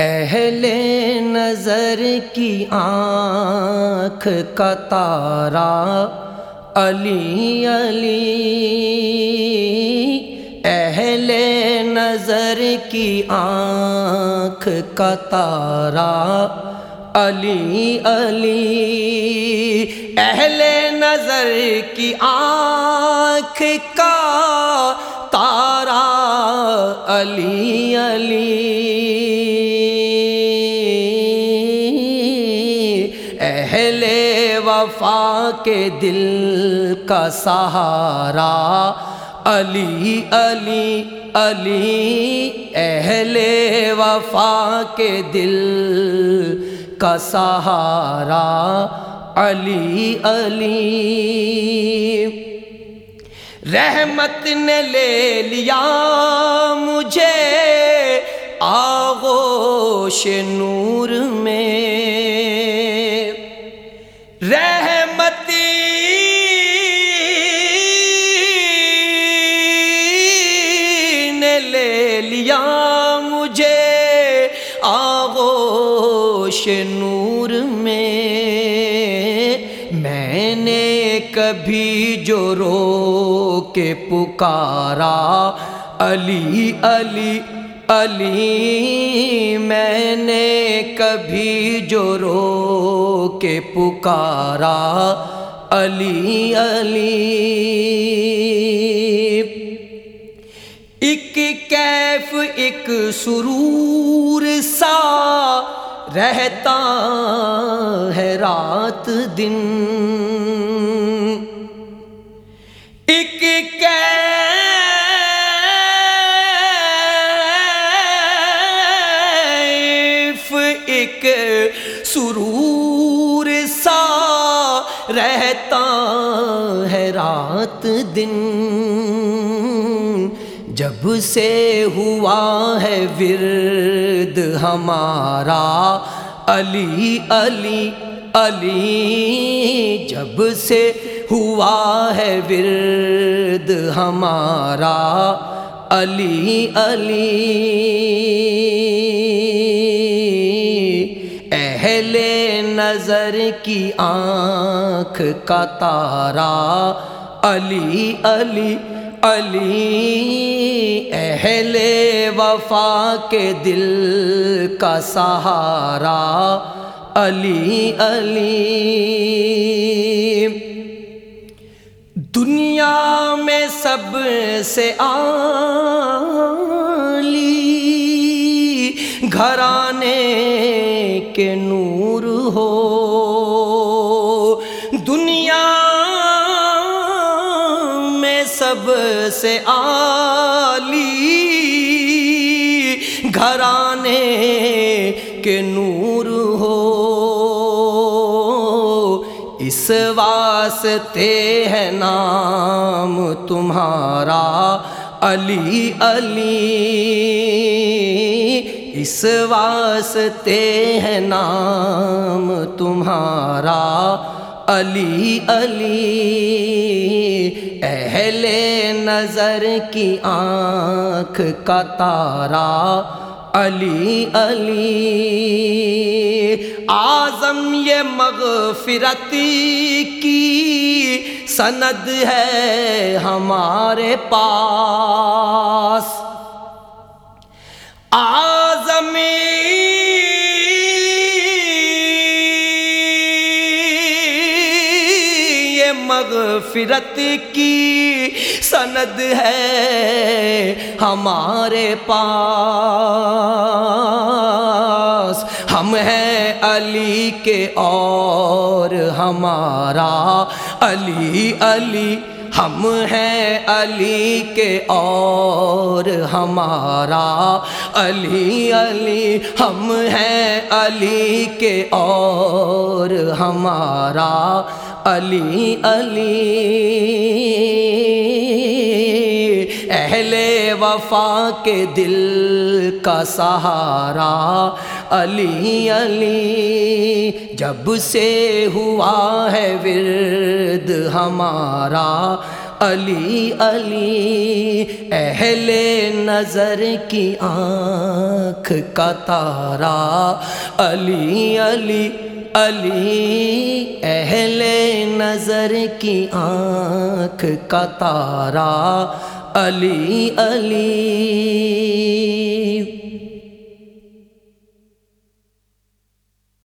اہل نظر کی آنکھ کا تارا علی علی اہل نظر کی آنکھ کا تارا علی علی اہل نظر کی آنکھ کا تارا علی علی کے دل کا سہارا۔ علی علی علی، اہل وفا کے دل کا سہارا۔ علی علی، رحمت نے لے لیا مجھے آغوش نور میں۔ آغوش نور میں میں نے کبھی جو رو کے پکارا علی علی علی میں نے کبھی جو رو کے پکارا علی علی ایک کیف ایک سرور سا رہتا ہے رات دن۔ ایک کیف ایک سرور سا رہتا ہے رات دن۔ جب سے ہوا ہے ورد ہمارا، علی علی علی، جب سے ہوا ہے ورد ہمارا، علی علی۔ اہل نظر کی آنکھ کا تارا، علی علی۔ علی اہل وفا کے دل کا سہارا۔ علی علی۔ دنیا میں سب سے عالی گھرانے کے نور ہو۔ میں سب سے عالی گھرانے کے نور ہو۔ اس واسطے ہے نام تمہارا علی علی۔ اس واسطے ہے نام تمہارا علی علی۔ اہل نظر کی آنکھ کا تارا، علی علی۔ آزم یہ مغفرت کی سند ہے ہمارے پاس۔ آزم مغفرت کی سند ہے ہمارے پاس۔ ہم ہیں علی کے اور ہمارا علی علی۔ ہم ہیں علی کے اور ہمارا علی علی۔ ہم ہیں علی کے اور ہمارا علی علی۔ اہل وفا کے دل کا سہارا۔ علی علی، جب سے ہوا ہے ورد ہمارا۔ علی علی، اہل نظر کی آنکھ کا تارا۔ علی علی علی اہل نظر کی آنکھ کا تارا علی علی